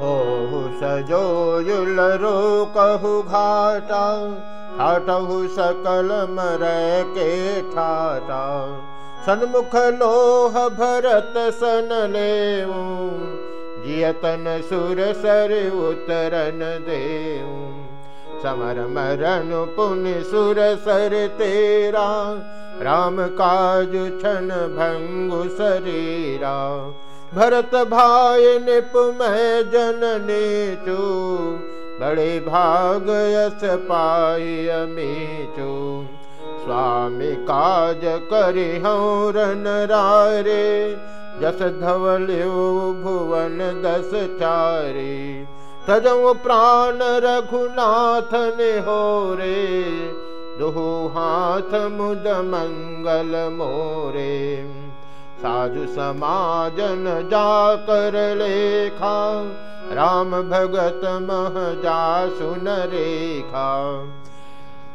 हो सजो युलरो कहु घाटा ठाटहु सकल मर के ठाटा। सन्मुख लोह भरत सन ले जियतन सुर सर उतरन देऊ। समर मरण पुण्य सुर सर तेरा राम काज छन भंगु शरीरा भरत भाई निप मैं जननी चू बड़े भाग पाई अमीचू स्वामी काज करि रन रारे जस धवल भुवन दस चारे। सजऊ प्राण रघुनाथ ने हो रे दुहु हाथ मुद मंगल मोरे साजु समाजन जा कर लेखा, राम भगत मह जा सुन रेखा।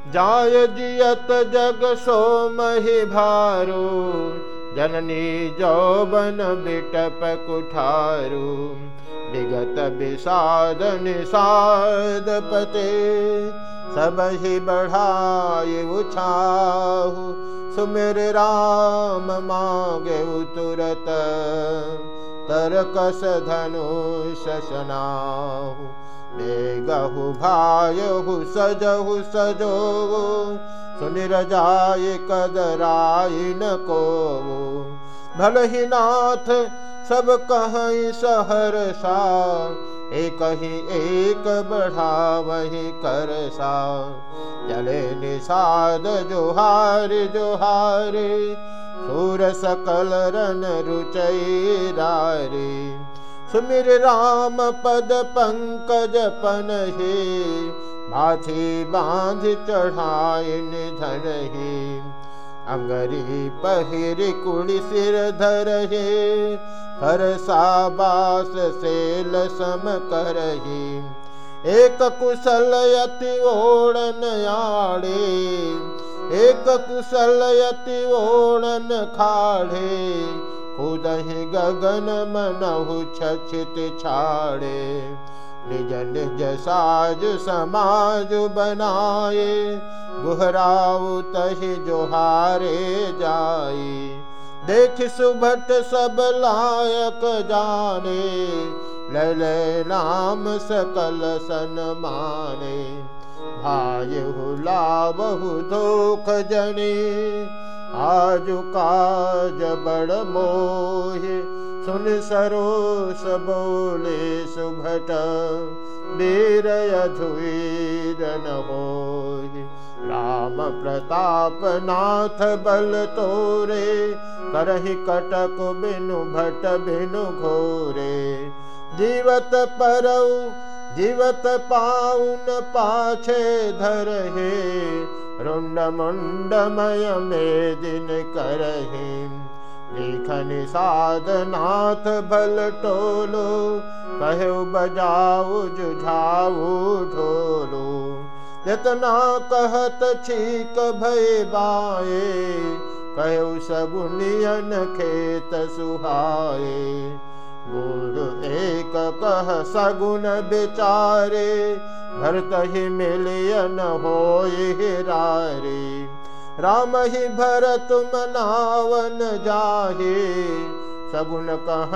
जाय जियत जग सो मही भारो, जननी जौबन बिटप कुठारू। विगत विषाद निषाद पते, सब ही बढ़ाए उछाहु। सुमिर राम मांगे तुरत तरकस धनुष सनाहु बेगहु भायहु सजहु सजो सुनिर जाय कदराई न को भल ही नाथ सब कहीं सहर सा एक ही एक बढ़ा वही कर सा चले निषाद जोहार, जोहारे, सूर सकल रन रुचैरारे सुमिर राम पद पंकज पन हे माथी बाँध चढ़ाए निधन हे। अंगरी पहिर कुड़ी सिर धर हे हर साबास सेल सम करही। एक कुशल यति ओढ़न आड़े, एक कुशल यति ओढ़न खाड़े खुदहि गगन मनहु छछित छाड़े। निज निज साज समाज बनाए गुहराऊ तहि जोहारे जाए। देख सुभट सब लायक जाने लले नाम सकल सन माने। भाई लाभु धोख जने, आजु काज बड़ मोहे। सुन सरोस बोले सुभट वीर अधुईरन हो राम प्रताप नाथ बल तोरे करहि कटक बिनु भट बिनु घोरे। जीवत परौ जीवत पाउन पाछे धर हे रुंड मुंडमय में दिन करहे लेखन साधनाथ भल टोलो कहो बजाऊ जुझाऊ ढोलो। यतना कहत छीक भय बाए कहो सगुनियन खेत सुहाए। गुरु एक कह सगुन बिचारे भरत ही मिलियन हो हिरारे। राम ही भरत मनावन जाहे सगुन कह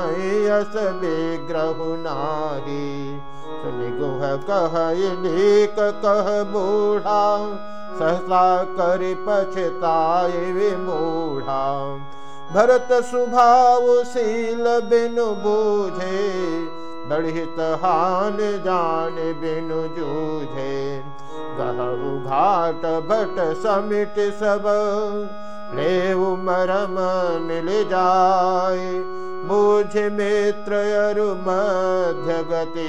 विग्रह नारी सुन गुह कह नीक कह बूढ़ा सहसा कर पछताए विमूढ़ा। भरत सुभाव शील बिनु बूझे बढ़ित हान जान बिनु जूझे गहु घाट भट समिट सब ले मरम मिल जाए बूझ मित्र अरु मध्य गति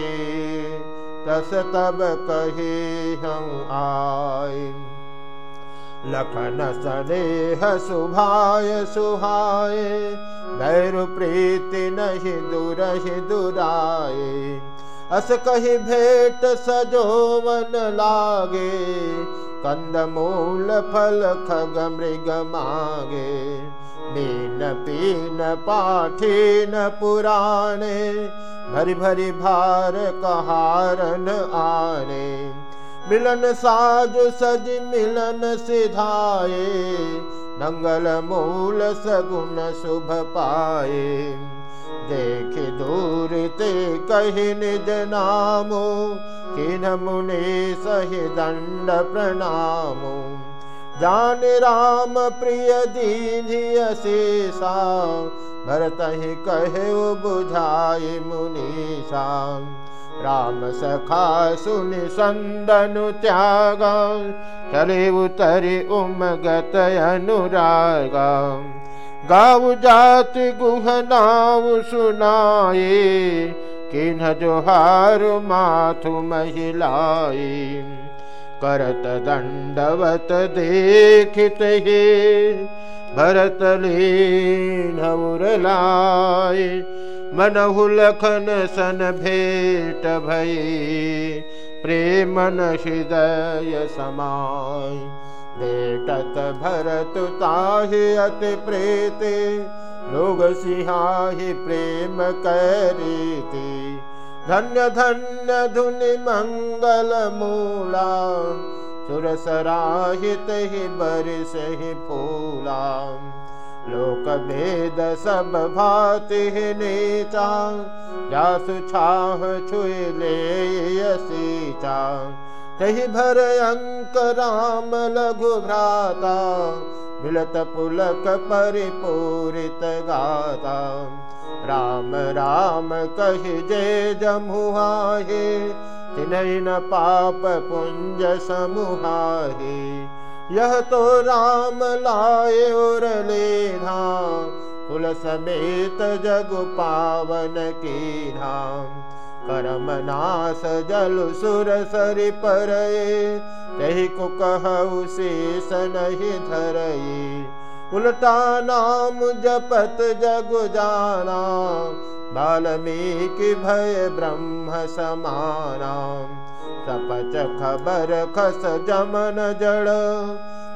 तस तब कही हम आए। लखन सनेह सुभाय सुहाए भैरु प्रीति नहीं दुरहि दुराए अस कही भेट सजोवन लागे, कंद मूल फल खग मृग मागे। बीन पीन पाठीन पुराणे, भरी भरी भार कहारन आने मिलन साज सज मिलन सिधाए नंगल मूल सगुन शुभ पाए देख दूर ते कही निज नामो किन मुनि सही दंड प्रणामो। जान राम प्रिय दीधियशेषा भरत ही कहे बुझाए मुनीषा। राम सखा सुन संदनु त्याग, चले उतरे उमगत अनुराग। गाव जात गुहनाव सुनाए, किन्ह जोहार माथु महिलाए। करत दंडवत देखित हे, भरत लीनौरलाय मनहु लखन सन भेट भय प्रेमन हृदय समाय भेटत भरत ताहि अति प्रेते लोग सिहाहि प्रेम करीति। धन्य धन्य धुनि मंगल मूला सुरसराहित ही बरिस ही फूला। लोक भेद सब भाति ही नीचा जासु छाह छुए ले सीचा तही भर अंक राम लघु भ्राता, मिलत पुलक परिपूरित गाता। राम राम कहि जे जमुहाहे तिन्ह न पाप पुंज समुहाहे। यह तो राम लाए और लेना कुल समेत जग पावन की धाम नाश जल सुर सरि पर शेष नहीं धरई उल्टा नाम जपत जग जाना वाल्मीकि भय ब्रह्म समाना सपच खबर खस जमन जड़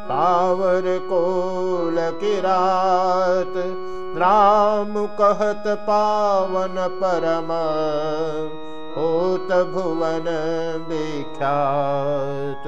पावर कोल किरात राम कहत पावन परम होत भुवन विख्यात